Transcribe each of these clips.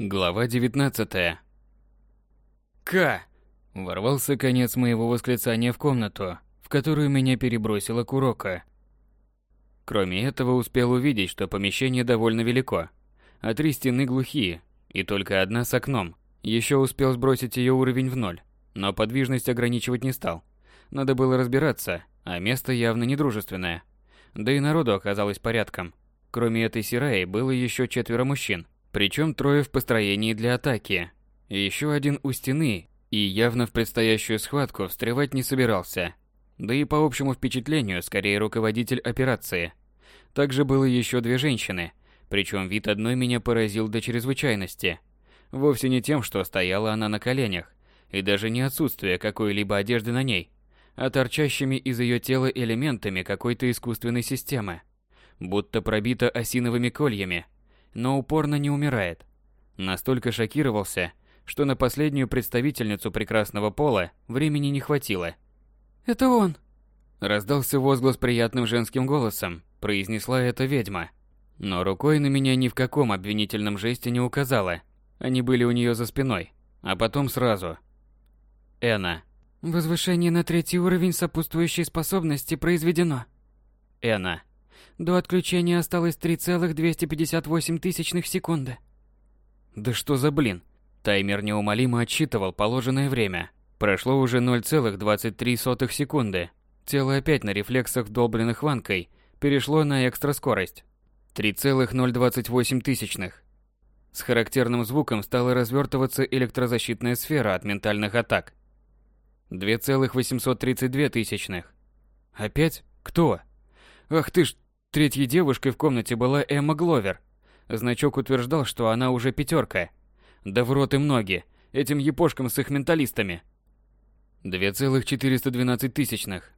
Глава 19. К. Ворвался конец моего восклицания в комнату, в которую меня перебросило Курока. Кроме этого, успел увидеть, что помещение довольно велико, а три стены глухие, и только одна с окном. Еще успел сбросить ее уровень в ноль, но подвижность ограничивать не стал. Надо было разбираться, а место явно недружественное. Да и народу оказалось порядком. Кроме этой Сираи было еще четверо мужчин – причем трое в построении для атаки. Еще один у стены, и явно в предстоящую схватку встревать не собирался. Да и по общему впечатлению, скорее руководитель операции. Также было еще две женщины, причем вид одной меня поразил до чрезвычайности. Вовсе не тем, что стояла она на коленях, и даже не отсутствие какой-либо одежды на ней, а торчащими из ее тела элементами какой-то искусственной системы, будто пробита осиновыми кольями – но упорно не умирает. Настолько шокировался, что на последнюю представительницу прекрасного пола времени не хватило. «Это он!» Раздался возглас приятным женским голосом, произнесла эта ведьма. Но рукой на меня ни в каком обвинительном жесте не указала. Они были у нее за спиной. А потом сразу. Эна. Возвышение на третий уровень сопутствующей способности произведено. Эна. До отключения осталось 3,258 тысячных секунды. Да что за блин? Таймер неумолимо отсчитывал положенное время. Прошло уже 0,23 секунды. Тело опять на рефлексах, долбленных ванкой, перешло на экстра скорость. 3,028 тысячных. С характерным звуком стала развертываться электрозащитная сфера от ментальных атак. 2,832 тысячных. Опять? Кто? Ах ты ж, Третьей девушкой в комнате была Эмма Гловер. Значок утверждал, что она уже пятерка. Да в рот им ноги, этим епошкам с их менталистами. 2,412 тысячных.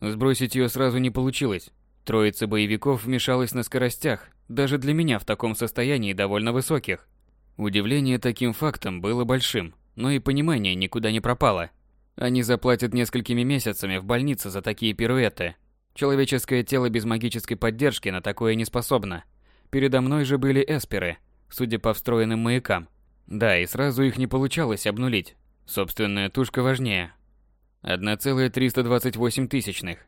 Сбросить ее сразу не получилось. Троица боевиков вмешалась на скоростях, даже для меня в таком состоянии довольно высоких. Удивление таким фактом было большим, но и понимание никуда не пропало. Они заплатят несколькими месяцами в больнице за такие пируэты, Человеческое тело без магической поддержки на такое не способно. Передо мной же были эсперы, судя по встроенным маякам. Да, и сразу их не получалось обнулить. Собственная тушка важнее. 1,328 тысячных.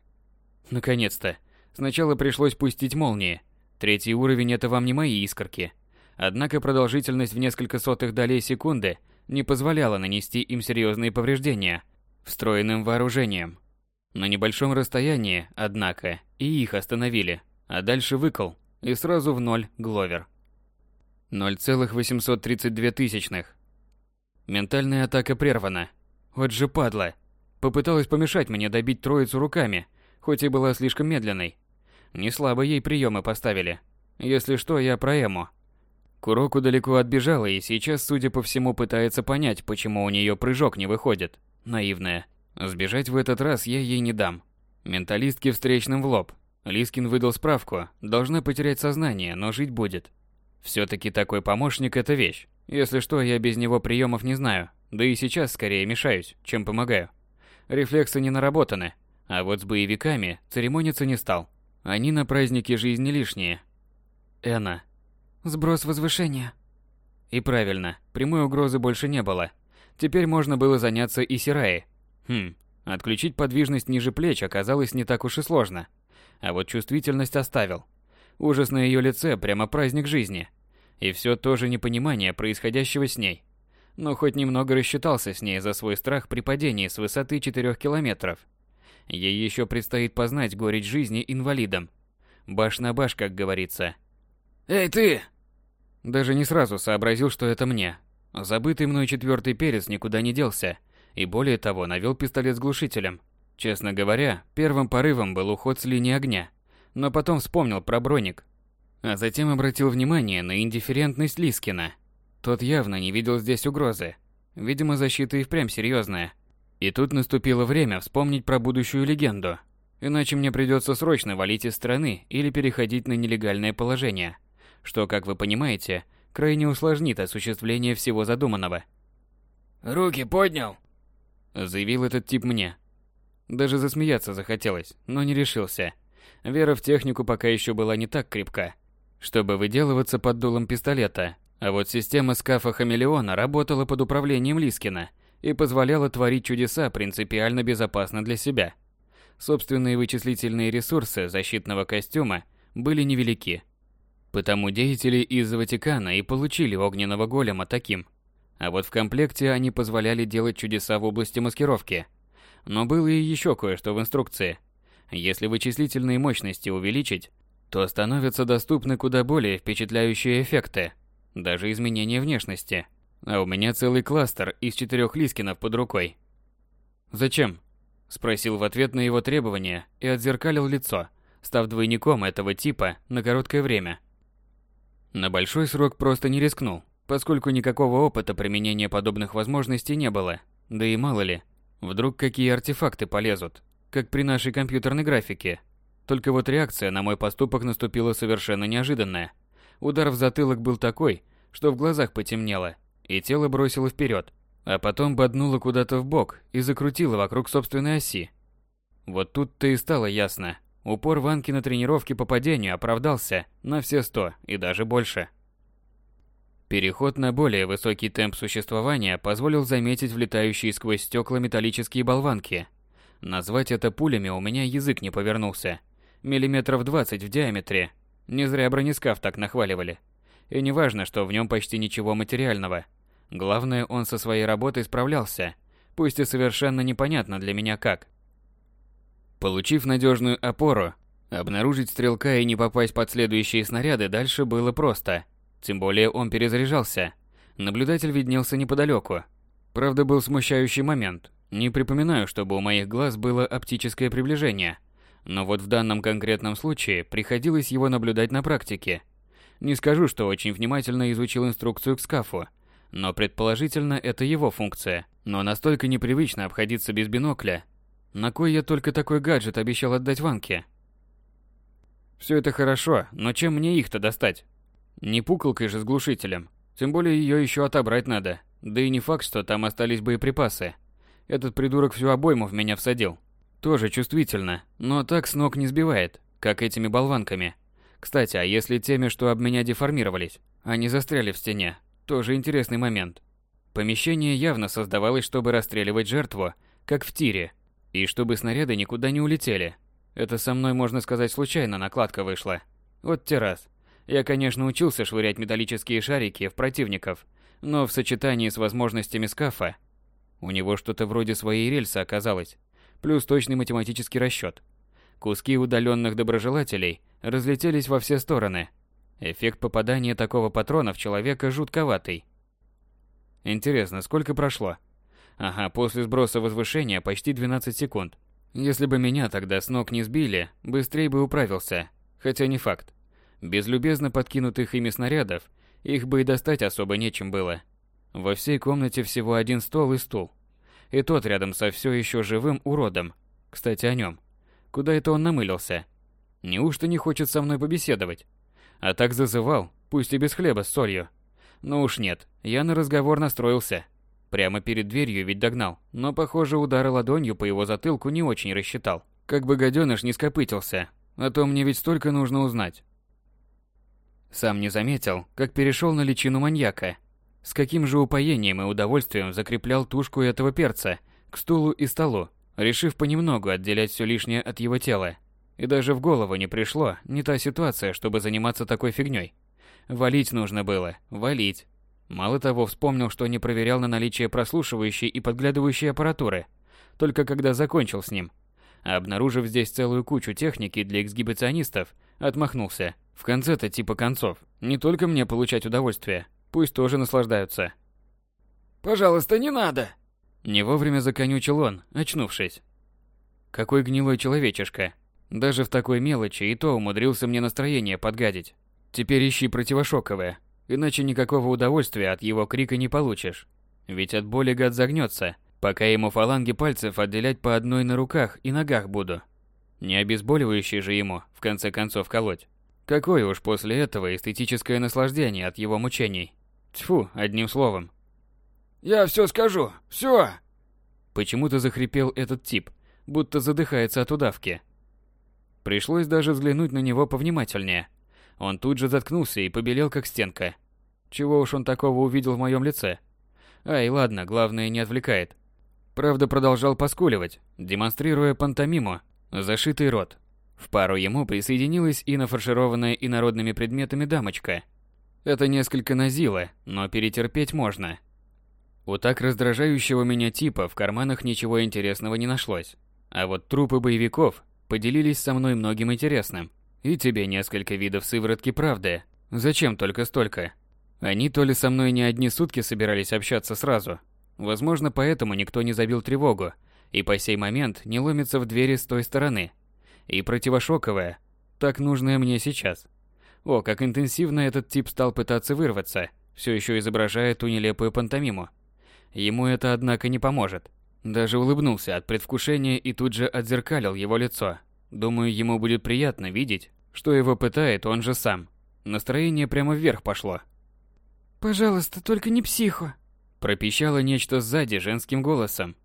Наконец-то. Сначала пришлось пустить молнии. Третий уровень – это вам не мои искорки. Однако продолжительность в несколько сотых долей секунды не позволяла нанести им серьезные повреждения встроенным вооружением. На небольшом расстоянии, однако, и их остановили, а дальше выкол, и сразу в ноль Гловер. 0,832 тысячных. Ментальная атака прервана. Вот же падла. Попыталась помешать мне добить троицу руками, хоть и была слишком медленной. Не слабо ей приемы поставили. Если что, я про Эму. Куроку далеко отбежала и сейчас, судя по всему, пытается понять, почему у нее прыжок не выходит. Наивная. Сбежать в этот раз я ей не дам. Менталистке встречным в лоб. Лискин выдал справку, должна потерять сознание, но жить будет. Все-таки такой помощник – это вещь. Если что, я без него приемов не знаю, да и сейчас скорее мешаюсь, чем помогаю. Рефлексы не наработаны, а вот с боевиками церемониться не стал. Они на празднике жизни лишние. Эна. Сброс возвышения. И правильно, прямой угрозы больше не было. Теперь можно было заняться и Сираей, Хм, отключить подвижность ниже плеч оказалось не так уж и сложно. А вот чувствительность оставил. Ужас на ее лице прямо праздник жизни. И все тоже непонимание происходящего с ней. Но хоть немного рассчитался с ней за свой страх при падении с высоты 4 километров. Ей еще предстоит познать горечь жизни инвалидом. Баш на баш, как говорится. «Эй, ты!» Даже не сразу сообразил, что это мне. Забытый мной четвертый перец никуда не делся – и более того навел пистолет с глушителем. Честно говоря, первым порывом был уход с линии огня, но потом вспомнил про броник. А затем обратил внимание на индифферентность Лискина. Тот явно не видел здесь угрозы. Видимо, защита и впрямь серьезная. И тут наступило время вспомнить про будущую легенду. Иначе мне придется срочно валить из страны или переходить на нелегальное положение, что, как вы понимаете, крайне усложнит осуществление всего задуманного. «Руки поднял!» Заявил этот тип мне. Даже засмеяться захотелось, но не решился. Вера в технику пока еще была не так крепка, чтобы выделываться под дулом пистолета. А вот система скафа Хамелеона работала под управлением Лискина и позволяла творить чудеса принципиально безопасно для себя. Собственные вычислительные ресурсы защитного костюма были невелики. Потому деятели из Ватикана и получили огненного голема таким. А вот в комплекте они позволяли делать чудеса в области маскировки. Но было и еще кое-что в инструкции. Если вычислительные мощности увеличить, то становятся доступны куда более впечатляющие эффекты, даже изменение внешности. А у меня целый кластер из четырех лискинов под рукой. «Зачем?» – спросил в ответ на его требования и отзеркалил лицо, став двойником этого типа на короткое время. На большой срок просто не рискнул, поскольку никакого опыта применения подобных возможностей не было. Да и мало ли, вдруг какие артефакты полезут, как при нашей компьютерной графике. Только вот реакция на мой поступок наступила совершенно неожиданная. Удар в затылок был такой, что в глазах потемнело, и тело бросило вперед, а потом боднуло куда-то в бок и закрутило вокруг собственной оси. Вот тут-то и стало ясно, Упор Ванки на тренировке по падению оправдался на все сто и даже больше. Переход на более высокий темп существования позволил заметить влетающие сквозь стекла металлические болванки. Назвать это пулями у меня язык не повернулся. Миллиметров 20 в диаметре. Не зря бронескаф так нахваливали. И не важно, что в нем почти ничего материального. Главное, он со своей работой справлялся. Пусть и совершенно непонятно для меня как – Получив надежную опору, обнаружить стрелка и не попасть под следующие снаряды дальше было просто. Тем более он перезаряжался. Наблюдатель виднелся неподалеку. Правда, был смущающий момент. Не припоминаю, чтобы у моих глаз было оптическое приближение. Но вот в данном конкретном случае приходилось его наблюдать на практике. Не скажу, что очень внимательно изучил инструкцию к скафу, но предположительно это его функция. Но настолько непривычно обходиться без бинокля, на кой я только такой гаджет обещал отдать Ванке? Все это хорошо, но чем мне их-то достать? Не пукалкой же с глушителем. Тем более ее еще отобрать надо. Да и не факт, что там остались боеприпасы. Этот придурок всю обойму в меня всадил. Тоже чувствительно, но так с ног не сбивает, как этими болванками. Кстати, а если теми, что об меня деформировались, они застряли в стене, тоже интересный момент. Помещение явно создавалось, чтобы расстреливать жертву, как в тире – и чтобы снаряды никуда не улетели. Это со мной, можно сказать, случайно накладка вышла. Вот те раз. Я, конечно, учился швырять металлические шарики в противников, но в сочетании с возможностями скафа у него что-то вроде своей рельсы оказалось, плюс точный математический расчет. Куски удаленных доброжелателей разлетелись во все стороны. Эффект попадания такого патрона в человека жутковатый. Интересно, сколько прошло? Ага, после сброса возвышения почти 12 секунд. Если бы меня тогда с ног не сбили, быстрее бы управился. Хотя не факт. Без любезно подкинутых ими снарядов, их бы и достать особо нечем было. Во всей комнате всего один стол и стул. И тот рядом со все еще живым уродом. Кстати, о нем. Куда это он намылился? Неужто не хочет со мной побеседовать? А так зазывал, пусть и без хлеба с солью. Но уж нет, я на разговор настроился. Прямо перед дверью ведь догнал, но, похоже, удары ладонью по его затылку не очень рассчитал. Как бы гаденыш не скопытился, а то мне ведь столько нужно узнать. Сам не заметил, как перешел на личину маньяка. С каким же упоением и удовольствием закреплял тушку этого перца к стулу и столу, решив понемногу отделять все лишнее от его тела. И даже в голову не пришло не та ситуация, чтобы заниматься такой фигней. Валить нужно было, валить. Мало того, вспомнил, что не проверял на наличие прослушивающей и подглядывающей аппаратуры, только когда закончил с ним. Обнаружив здесь целую кучу техники для эксгибиционистов, отмахнулся. В конце-то типа концов, не только мне получать удовольствие, пусть тоже наслаждаются. «Пожалуйста, не надо!» Не вовремя законючил он, очнувшись. Какой гнилой человечишка. Даже в такой мелочи и то умудрился мне настроение подгадить. Теперь ищи противошоковое, иначе никакого удовольствия от его крика не получишь. Ведь от боли гад загнется, пока ему фаланги пальцев отделять по одной на руках и ногах буду. Не обезболивающий же ему, в конце концов, колоть. Какое уж после этого эстетическое наслаждение от его мучений. Тьфу, одним словом. «Я все скажу, все!» Почему-то захрипел этот тип, будто задыхается от удавки. Пришлось даже взглянуть на него повнимательнее – он тут же заткнулся и побелел как стенка. Чего уж он такого увидел в моем лице? Ай, ладно, главное не отвлекает. Правда, продолжал поскуливать, демонстрируя пантомиму, зашитый рот. В пару ему присоединилась и нафаршированная инородными предметами дамочка. Это несколько назило, но перетерпеть можно. У так раздражающего меня типа в карманах ничего интересного не нашлось. А вот трупы боевиков поделились со мной многим интересным. И тебе несколько видов сыворотки правды. Зачем только столько? Они то ли со мной не одни сутки собирались общаться сразу. Возможно, поэтому никто не забил тревогу и по сей момент не ломится в двери с той стороны. И противошоковая, так нужная мне сейчас. О, как интенсивно этот тип стал пытаться вырваться, все еще изображая ту нелепую пантомиму. Ему это, однако, не поможет. Даже улыбнулся от предвкушения и тут же отзеркалил его лицо. Думаю, ему будет приятно видеть, что его пытает он же сам. Настроение прямо вверх пошло. «Пожалуйста, только не психо!» Пропищало нечто сзади женским голосом.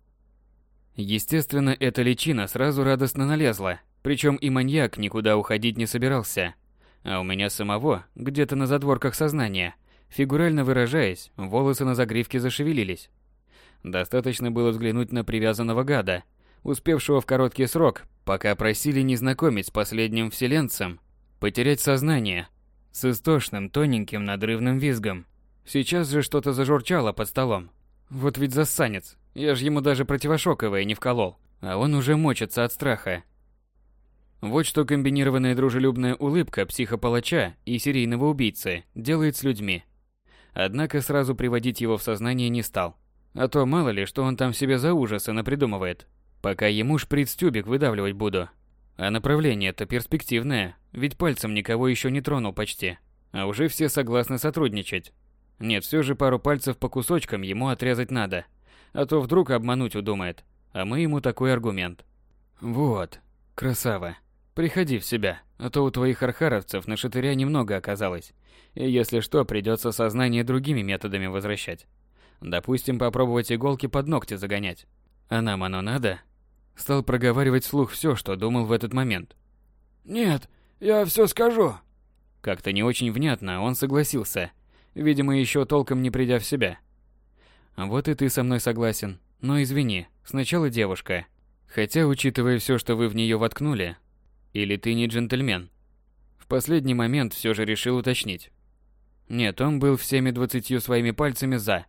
Естественно, эта личина сразу радостно налезла, причем и маньяк никуда уходить не собирался. А у меня самого, где-то на задворках сознания, фигурально выражаясь, волосы на загривке зашевелились. Достаточно было взглянуть на привязанного гада, успевшего в короткий срок, пока просили не знакомить с последним вселенцем, потерять сознание с истошным, тоненьким, надрывным визгом. Сейчас же что-то зажурчало под столом. Вот ведь засанец. Я же ему даже противошоковое не вколол, а он уже мочится от страха. Вот что комбинированная дружелюбная улыбка психопалача и серийного убийцы делает с людьми. Однако сразу приводить его в сознание не стал. А то мало ли, что он там себе за ужасы напридумывает. Пока ему шприц-тюбик выдавливать буду. А направление-то перспективное, ведь пальцем никого еще не тронул почти. А уже все согласны сотрудничать. Нет, все же пару пальцев по кусочкам ему отрезать надо. А то вдруг обмануть удумает. А мы ему такой аргумент. Вот, красава. Приходи в себя, а то у твоих архаровцев на шатыря немного оказалось. И если что, придется сознание другими методами возвращать. Допустим, попробовать иголки под ногти загонять. А нам оно надо? Стал проговаривать вслух все, что думал в этот момент. «Нет, я все скажу». Как-то не очень внятно он согласился – видимо, еще толком не придя в себя. Вот и ты со мной согласен. Но извини, сначала девушка. Хотя, учитывая все, что вы в нее воткнули, или ты не джентльмен? В последний момент все же решил уточнить. Нет, он был всеми двадцатью своими пальцами «за».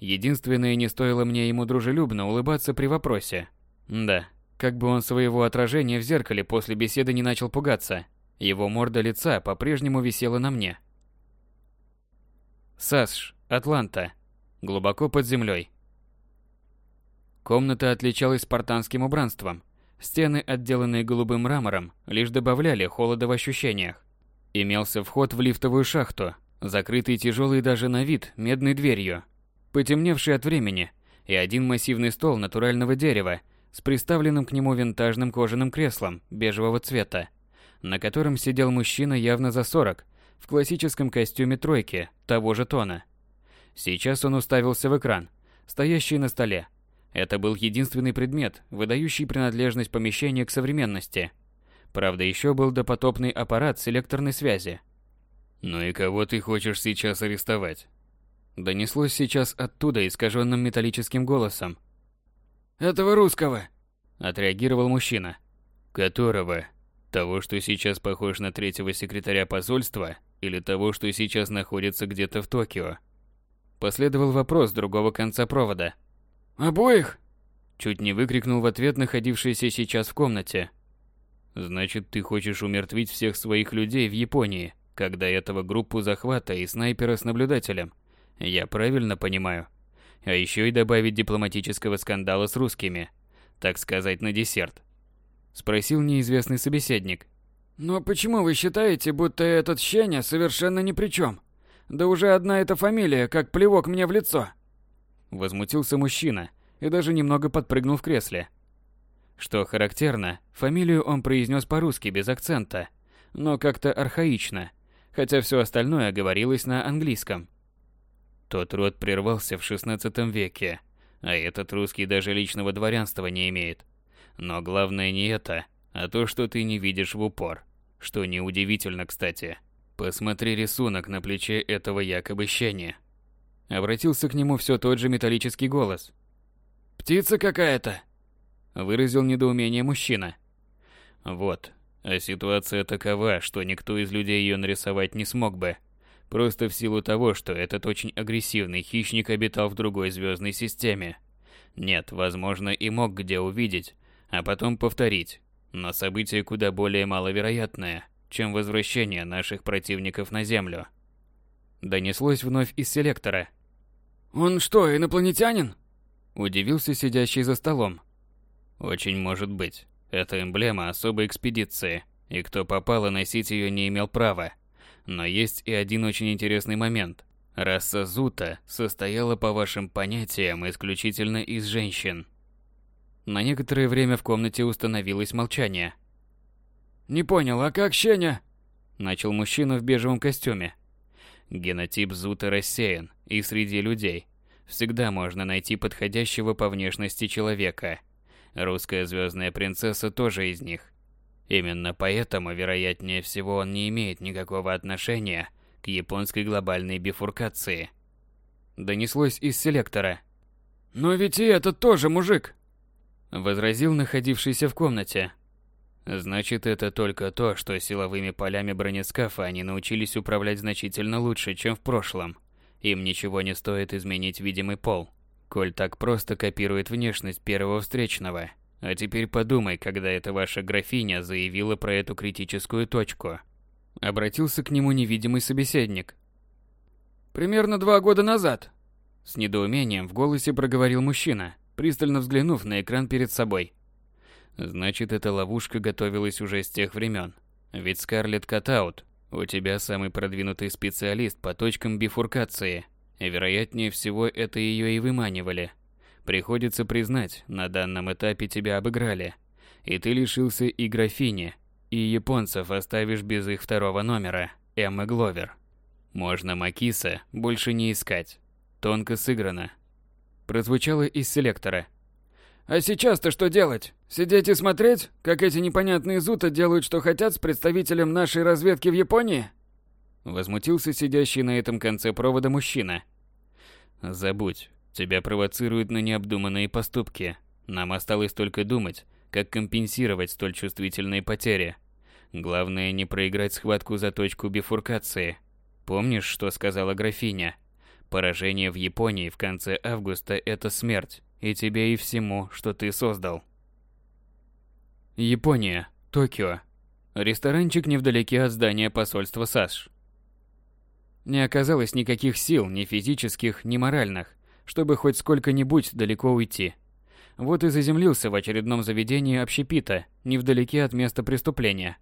Единственное, не стоило мне ему дружелюбно улыбаться при вопросе. Да, как бы он своего отражения в зеркале после беседы не начал пугаться. Его морда лица по-прежнему висела на мне. САСШ, Атланта. Глубоко под землей. Комната отличалась спартанским убранством. Стены, отделанные голубым мрамором, лишь добавляли холода в ощущениях. Имелся вход в лифтовую шахту, закрытый тяжелой даже на вид медной дверью, потемневший от времени, и один массивный стол натурального дерева с приставленным к нему винтажным кожаным креслом бежевого цвета, на котором сидел мужчина явно за 40 в классическом костюме тройки того же тона. Сейчас он уставился в экран, стоящий на столе. Это был единственный предмет, выдающий принадлежность помещения к современности. Правда, еще был допотопный аппарат селекторной связи. «Ну и кого ты хочешь сейчас арестовать?» Донеслось сейчас оттуда искаженным металлическим голосом. «Этого русского!» – отреагировал мужчина. «Которого? Того, что сейчас похож на третьего секретаря посольства или того, что сейчас находится где-то в Токио? Последовал вопрос другого конца провода. «Обоих?» Чуть не выкрикнул в ответ находившийся сейчас в комнате. «Значит, ты хочешь умертвить всех своих людей в Японии, когда этого группу захвата и снайпера с наблюдателем. Я правильно понимаю? А еще и добавить дипломатического скандала с русскими. Так сказать, на десерт». Спросил неизвестный собеседник, «Но почему вы считаете, будто этот Щеня совершенно ни при чем? Да уже одна эта фамилия, как плевок мне в лицо!» Возмутился мужчина и даже немного подпрыгнул в кресле. Что характерно, фамилию он произнес по-русски без акцента, но как-то архаично, хотя все остальное говорилось на английском. Тот род прервался в XVI веке, а этот русский даже личного дворянства не имеет. Но главное не это, а то, что ты не видишь в упор. Что неудивительно, кстати. Посмотри рисунок на плече этого якобы щени. Обратился к нему все тот же металлический голос. «Птица какая-то!» Выразил недоумение мужчина. Вот. А ситуация такова, что никто из людей ее нарисовать не смог бы. Просто в силу того, что этот очень агрессивный хищник обитал в другой звездной системе. Нет, возможно, и мог где увидеть, а потом повторить. Но событие куда более маловероятное – чем возвращение наших противников на Землю. Донеслось вновь из селектора. «Он что, инопланетянин?» Удивился сидящий за столом. «Очень может быть. Это эмблема особой экспедиции, и кто попало носить ее не имел права. Но есть и один очень интересный момент. Раса Зута состояла, по вашим понятиям, исключительно из женщин». На некоторое время в комнате установилось молчание – «Не понял, а как Щеня?» Начал мужчина в бежевом костюме. Генотип Зута рассеян, и среди людей. Всегда можно найти подходящего по внешности человека. Русская звездная принцесса тоже из них. Именно поэтому, вероятнее всего, он не имеет никакого отношения к японской глобальной бифуркации. Донеслось из селектора. «Но ведь и этот тоже мужик!» Возразил находившийся в комнате. Значит, это только то, что силовыми полями бронескафа они научились управлять значительно лучше, чем в прошлом. Им ничего не стоит изменить видимый пол. Коль так просто копирует внешность первого встречного. А теперь подумай, когда эта ваша графиня заявила про эту критическую точку. Обратился к нему невидимый собеседник. Примерно два года назад. С недоумением в голосе проговорил мужчина, пристально взглянув на экран перед собой. Значит, эта ловушка готовилась уже с тех времен. Ведь Скарлетт Катаут, у тебя самый продвинутый специалист по точкам бифуркации. Вероятнее всего это ее и выманивали. Приходится признать, на данном этапе тебя обыграли. И ты лишился и графини, и японцев оставишь без их второго номера, Эммы Гловер. Можно Макиса больше не искать. Тонко сыграно. Прозвучало из селектора – а сейчас-то что делать? Сидеть и смотреть, как эти непонятные зуты делают, что хотят с представителем нашей разведки в Японии? Возмутился сидящий на этом конце провода мужчина. Забудь, тебя провоцируют на необдуманные поступки. Нам осталось только думать, как компенсировать столь чувствительные потери. Главное не проиграть схватку за точку бифуркации. Помнишь, что сказала графиня? Поражение в Японии в конце августа – это смерть. И тебе, и всему, что ты создал. Япония, Токио. Ресторанчик невдалеке от здания посольства САСШ. Не оказалось никаких сил, ни физических, ни моральных, чтобы хоть сколько-нибудь далеко уйти. Вот и заземлился в очередном заведении общепита, невдалеке от места преступления.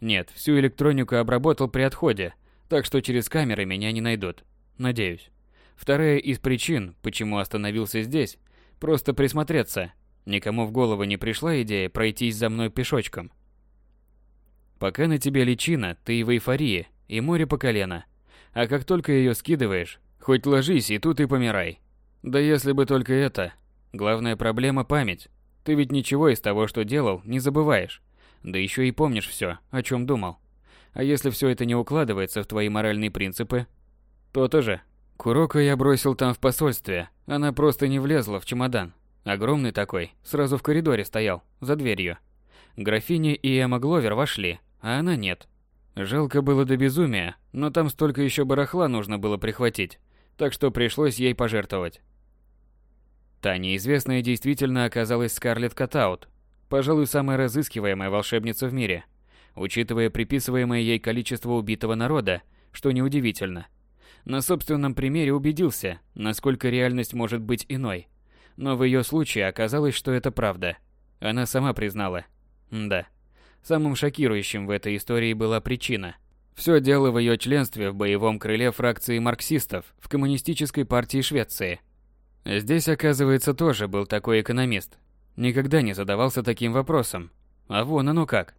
Нет, всю электронику обработал при отходе, так что через камеры меня не найдут. Надеюсь. Вторая из причин, почему остановился здесь, Просто присмотреться. Никому в голову не пришла идея пройтись за мной пешочком. Пока на тебе личина, ты в эйфории, и море по колено. А как только ее скидываешь, хоть ложись и тут и помирай. Да если бы только это. Главная проблема – память. Ты ведь ничего из того, что делал, не забываешь. Да еще и помнишь все, о чем думал. А если все это не укладывается в твои моральные принципы, то тоже Курока я бросил там в посольстве. Она просто не влезла в чемодан. Огромный такой, сразу в коридоре стоял, за дверью. Графиня и Эмма Гловер вошли, а она нет. Жалко было до безумия, но там столько еще барахла нужно было прихватить, так что пришлось ей пожертвовать. Та неизвестная действительно оказалась Скарлетт Катаут, пожалуй, самая разыскиваемая волшебница в мире, учитывая приписываемое ей количество убитого народа, что неудивительно. На собственном примере убедился, насколько реальность может быть иной. Но в ее случае оказалось, что это правда. Она сама признала. Да. Самым шокирующим в этой истории была причина. Все дело в ее членстве в боевом крыле фракции марксистов в Коммунистической партии Швеции. Здесь, оказывается, тоже был такой экономист. Никогда не задавался таким вопросом. А вон оно как.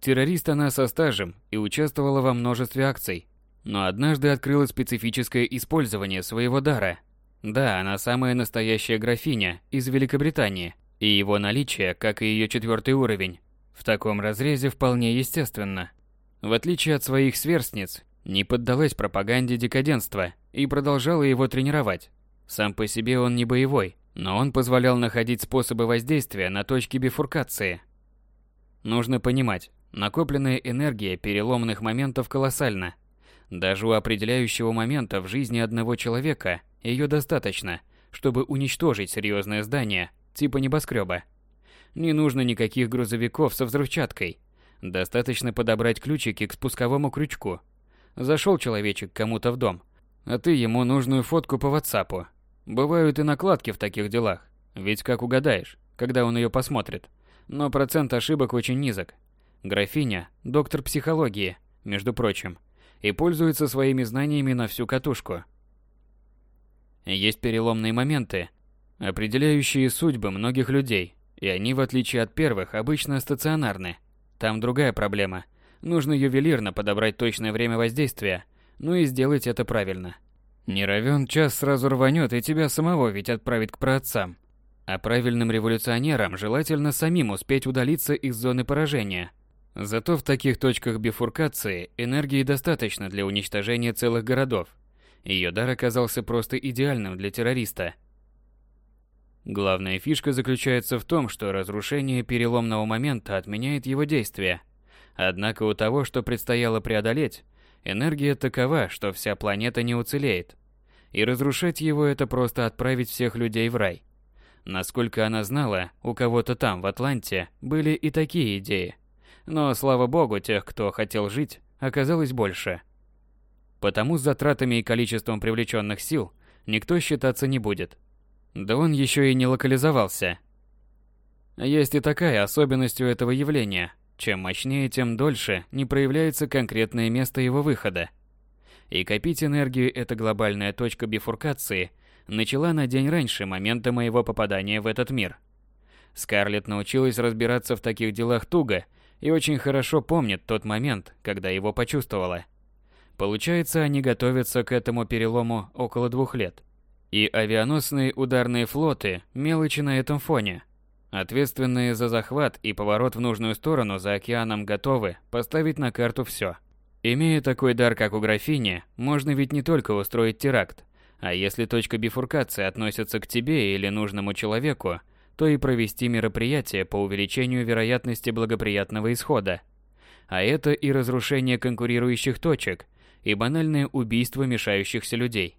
Террорист она со стажем и участвовала во множестве акций, но однажды открыла специфическое использование своего дара. Да, она самая настоящая графиня из Великобритании, и его наличие, как и ее четвертый уровень, в таком разрезе вполне естественно. В отличие от своих сверстниц, не поддалась пропаганде декаденства и продолжала его тренировать. Сам по себе он не боевой, но он позволял находить способы воздействия на точки бифуркации. Нужно понимать, накопленная энергия переломных моментов колоссальна. Даже у определяющего момента в жизни одного человека ее достаточно, чтобы уничтожить серьезное здание, типа небоскреба. Не нужно никаких грузовиков со взрывчаткой. Достаточно подобрать ключики к спусковому крючку. Зашел человечек кому-то в дом, а ты ему нужную фотку по ватсапу. Бывают и накладки в таких делах, ведь как угадаешь, когда он ее посмотрит. Но процент ошибок очень низок. Графиня – доктор психологии, между прочим, и пользуется своими знаниями на всю катушку. Есть переломные моменты, определяющие судьбы многих людей, и они, в отличие от первых, обычно стационарны. Там другая проблема. Нужно ювелирно подобрать точное время воздействия, ну и сделать это правильно. Не равен час сразу рванет и тебя самого ведь отправит к праотцам. А правильным революционерам желательно самим успеть удалиться из зоны поражения. Зато в таких точках бифуркации энергии достаточно для уничтожения целых городов. Ее дар оказался просто идеальным для террориста – Главная фишка заключается в том, что разрушение переломного момента отменяет его действие. Однако у того, что предстояло преодолеть, энергия такова, что вся планета не уцелеет. И разрушать его это просто отправить всех людей в рай. Насколько она знала, у кого-то там, в Атланте, были и такие идеи. Но, слава богу, тех, кто хотел жить, оказалось больше. Потому с затратами и количеством привлеченных сил никто считаться не будет. Да он еще и не локализовался. Есть и такая особенность у этого явления. Чем мощнее, тем дольше не проявляется конкретное место его выхода. И копить энергию эта глобальная точка бифуркации начала на день раньше момента моего попадания в этот мир. Скарлетт научилась разбираться в таких делах туго и очень хорошо помнит тот момент, когда его почувствовала. Получается, они готовятся к этому перелому около двух лет. И авианосные ударные флоты – мелочи на этом фоне. Ответственные за захват и поворот в нужную сторону за океаном готовы поставить на карту все. Имея такой дар, как у графини, можно ведь не только устроить теракт, а если точка бифуркации относится к тебе или нужному человеку, то и провести мероприятие по увеличению вероятности благоприятного исхода. А это и разрушение конкурирующих точек, и банальное убийство мешающихся людей.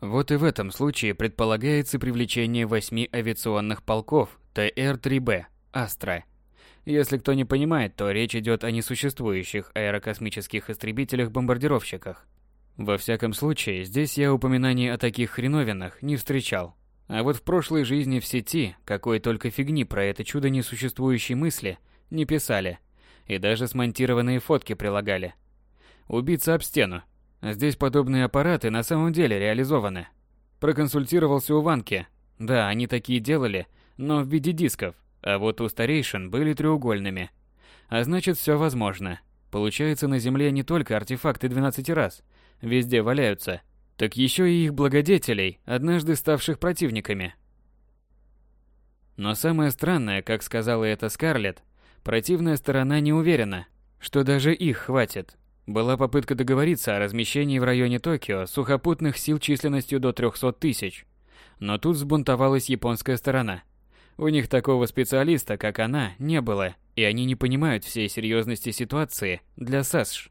Вот и в этом случае предполагается привлечение восьми авиационных полков ТР-3Б «Астра». Если кто не понимает, то речь идет о несуществующих аэрокосмических истребителях-бомбардировщиках. Во всяком случае, здесь я упоминаний о таких хреновинах не встречал. А вот в прошлой жизни в сети какой только фигни про это чудо несуществующей мысли не писали. И даже смонтированные фотки прилагали. Убиться об стену, Здесь подобные аппараты на самом деле реализованы. Проконсультировался у Ванки. Да, они такие делали, но в виде дисков, а вот у старейшин были треугольными. А значит, все возможно. Получается, на Земле не только артефакты 12 раз, везде валяются, так еще и их благодетелей, однажды ставших противниками. Но самое странное, как сказала это Скарлетт, противная сторона не уверена, что даже их хватит. Была попытка договориться о размещении в районе Токио сухопутных сил численностью до 300 тысяч. Но тут взбунтовалась японская сторона. У них такого специалиста, как она, не было, и они не понимают всей серьезности ситуации для САСШ.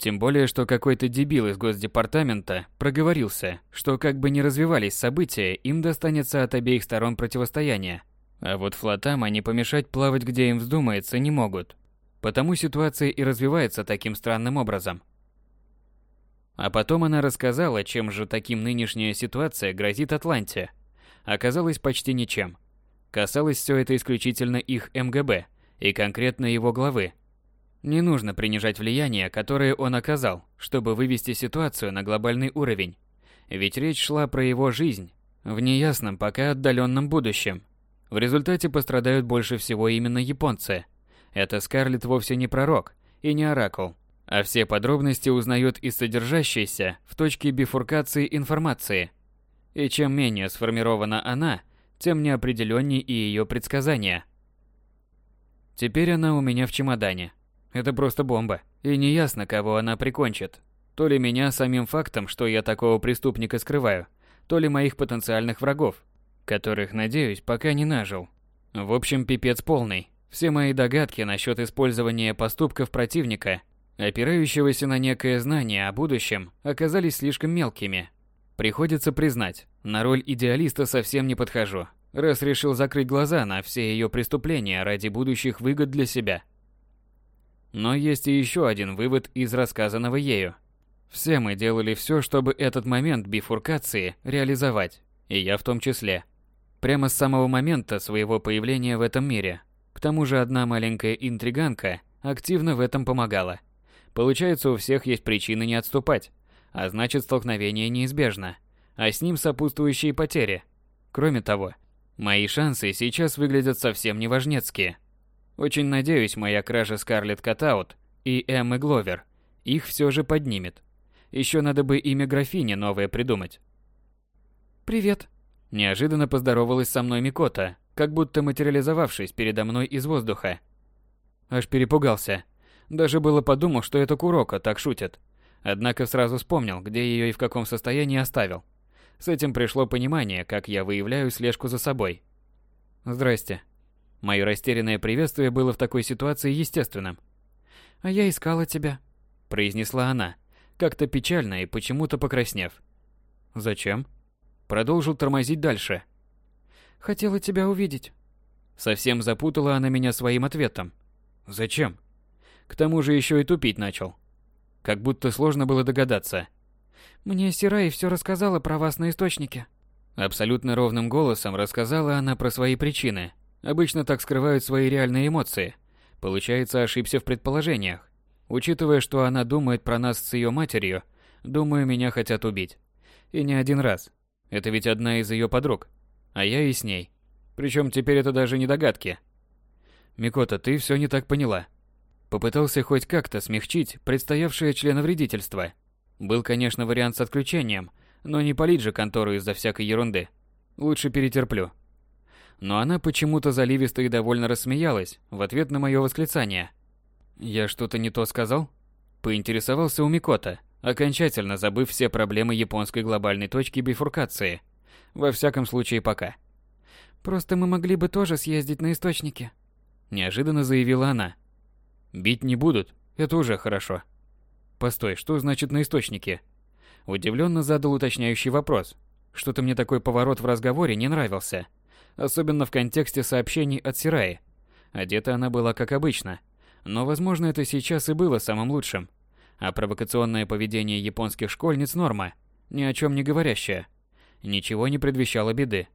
Тем более, что какой-то дебил из Госдепартамента проговорился, что как бы ни развивались события, им достанется от обеих сторон противостояния. А вот флотам они помешать плавать где им вздумается не могут. Потому ситуация и развивается таким странным образом. А потом она рассказала, чем же таким нынешняя ситуация грозит Атланте. Оказалось почти ничем. Касалось все это исключительно их МГБ и конкретно его главы. Не нужно принижать влияние, которое он оказал, чтобы вывести ситуацию на глобальный уровень. Ведь речь шла про его жизнь в неясном пока отдаленном будущем. В результате пострадают больше всего именно японцы – это Скарлетт вовсе не пророк и не оракул, а все подробности узнает из содержащейся в точке бифуркации информации. И чем менее сформирована она, тем неопределеннее и ее предсказания. Теперь она у меня в чемодане. Это просто бомба. И неясно, кого она прикончит. То ли меня самим фактом, что я такого преступника скрываю, то ли моих потенциальных врагов, которых, надеюсь, пока не нажил. В общем, пипец полный. Все мои догадки насчет использования поступков противника, опирающегося на некое знание о будущем, оказались слишком мелкими. Приходится признать, на роль идеалиста совсем не подхожу, раз решил закрыть глаза на все ее преступления ради будущих выгод для себя. Но есть и еще один вывод из рассказанного ею. Все мы делали все, чтобы этот момент бифуркации реализовать, и я в том числе. Прямо с самого момента своего появления в этом мире – к тому же одна маленькая интриганка активно в этом помогала. Получается, у всех есть причины не отступать, а значит столкновение неизбежно, а с ним сопутствующие потери. Кроме того, мои шансы сейчас выглядят совсем неважнецкие. Очень надеюсь, моя кража Скарлетт Катаут и Эммы Гловер их все же поднимет. Еще надо бы имя графини новое придумать. «Привет», – неожиданно поздоровалась со мной Микота, как будто материализовавшись передо мной из воздуха. Аж перепугался. Даже было подумал, что это Курока так шутит. Однако сразу вспомнил, где ее и в каком состоянии оставил. С этим пришло понимание, как я выявляю слежку за собой. «Здрасте». Мое растерянное приветствие было в такой ситуации естественным. «А я искала тебя», – произнесла она, как-то печально и почему-то покраснев. «Зачем?» Продолжил тормозить дальше – Хотела тебя увидеть. Совсем запутала она меня своим ответом. Зачем? К тому же еще и тупить начал. Как будто сложно было догадаться. Мне Сирай все рассказала про вас на источнике. Абсолютно ровным голосом рассказала она про свои причины. Обычно так скрывают свои реальные эмоции. Получается, ошибся в предположениях. Учитывая, что она думает про нас с ее матерью, думаю, меня хотят убить. И не один раз. Это ведь одна из ее подруг а я и с ней. Причем теперь это даже не догадки. Микота, ты все не так поняла. Попытался хоть как-то смягчить предстоявшее членовредительство. Был, конечно, вариант с отключением, но не палить же контору из-за всякой ерунды. Лучше перетерплю. Но она почему-то заливисто и довольно рассмеялась в ответ на мое восклицание. «Я что-то не то сказал?» Поинтересовался у Микота, окончательно забыв все проблемы японской глобальной точки бифуркации – во всяком случае, пока. Просто мы могли бы тоже съездить на источники. Неожиданно заявила она. Бить не будут, это уже хорошо. Постой, что значит на источнике? Удивленно задал уточняющий вопрос. Что-то мне такой поворот в разговоре не нравился. Особенно в контексте сообщений от Сираи. Одета она была как обычно. Но, возможно, это сейчас и было самым лучшим. А провокационное поведение японских школьниц норма, ни о чем не говорящая ничего не предвещало беды.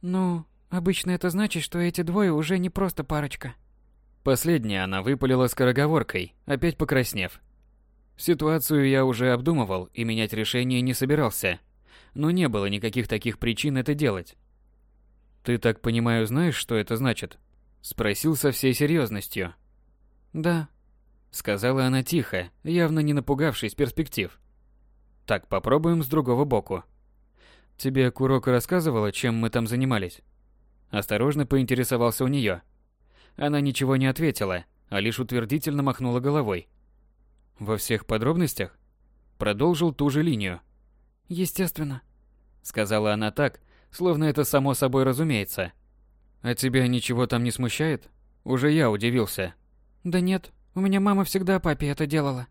«Ну, обычно это значит, что эти двое уже не просто парочка». Последняя она выпалила скороговоркой, опять покраснев. Ситуацию я уже обдумывал и менять решение не собирался. Но не было никаких таких причин это делать. «Ты, так понимаю, знаешь, что это значит?» Спросил со всей серьезностью. «Да», — сказала она тихо, явно не напугавшись перспектив. «Так, попробуем с другого боку». Тебе Курока рассказывала, чем мы там занимались? Осторожно поинтересовался у нее. Она ничего не ответила, а лишь утвердительно махнула головой. Во всех подробностях? Продолжил ту же линию. Естественно. Сказала она так, словно это само собой разумеется. А тебя ничего там не смущает? Уже я удивился. Да нет, у меня мама всегда папе это делала.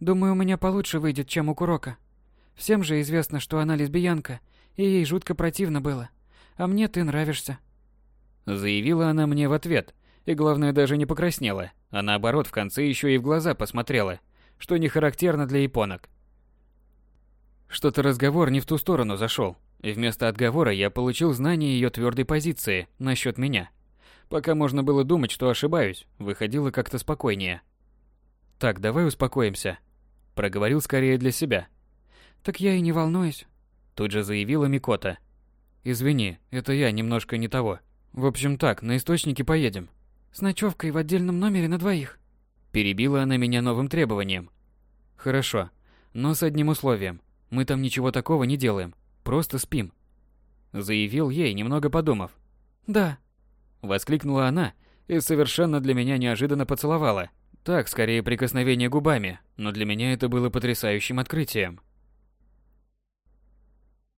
Думаю, у меня получше выйдет, чем у Курока. Всем же известно, что она лесбиянка и ей жутко противно было. А мне ты нравишься. Заявила она мне в ответ, и главное даже не покраснела, а наоборот в конце еще и в глаза посмотрела, что не характерно для японок. Что-то разговор не в ту сторону зашел, и вместо отговора я получил знание ее твердой позиции насчет меня. Пока можно было думать, что ошибаюсь, выходило как-то спокойнее. «Так, давай успокоимся», — проговорил скорее для себя. «Так я и не волнуюсь. Тут же заявила Микота. Извини, это я немножко не того. В общем так, на источники поедем. С ночевкой в отдельном номере на двоих. Перебила она меня новым требованием. Хорошо, но с одним условием. Мы там ничего такого не делаем, просто спим. Заявил ей, немного подумав. Да. Воскликнула она и совершенно для меня неожиданно поцеловала. Так, скорее прикосновение губами, но для меня это было потрясающим открытием.